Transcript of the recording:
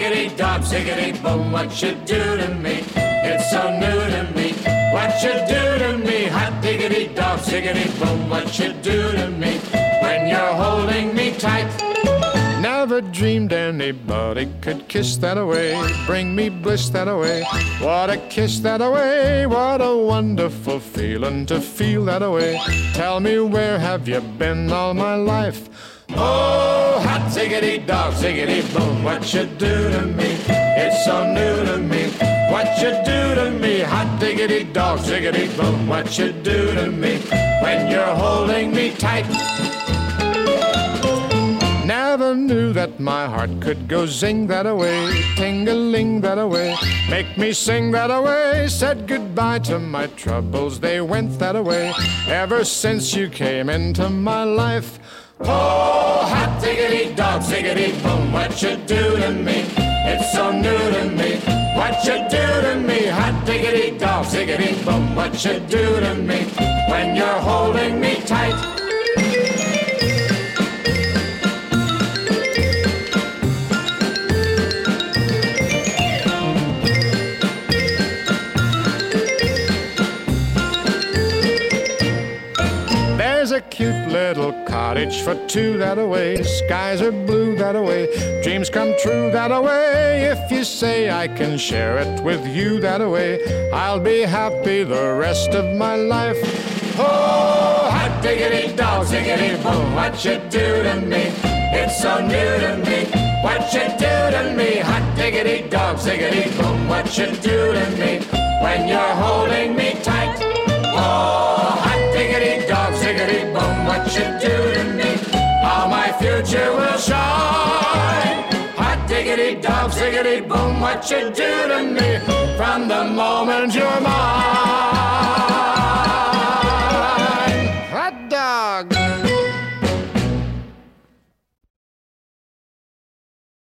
ziggity boom, what you do to me? It's so new to me. What you do to me? Hot diggity dog, ziggity boom, what you do to me? When you're holding me tight. Never dreamed anybody could kiss that away, bring me bliss that away. What a kiss that away, what a wonderful feeling to feel that away. Tell me where have you been all my life? Oh, ziggity dog, ziggity boom, what you do to me? It's so new to me. What you do to me? Hot diggity dog, ziggity boom, what you do to me? When you're holding me tight. Never knew that my heart could go zing that away, ting-a-ling that away, make me sing that away. Said goodbye to my troubles, they went that away. Ever since you came into my life. Oh, hot diggity dog, ziggity boom, what you do to me? It's so new to me. What you do to me? Hot diggity dog, ziggity boom, what you do to me? A cute little cottage for two that away. Skies are blue that away. Dreams come true that away. If you say I can share it with you that away, I'll be happy the rest of my life. Oh, hot diggity dog, ziggity boom, what you do to me? It's so new to me. What you do to me? Hot diggity dog, ziggity boom, what you do to me? When you're what you do to me? How my future will shine. Hot diggity dog, ziggity boom, what you do to me? From the moment you're mine.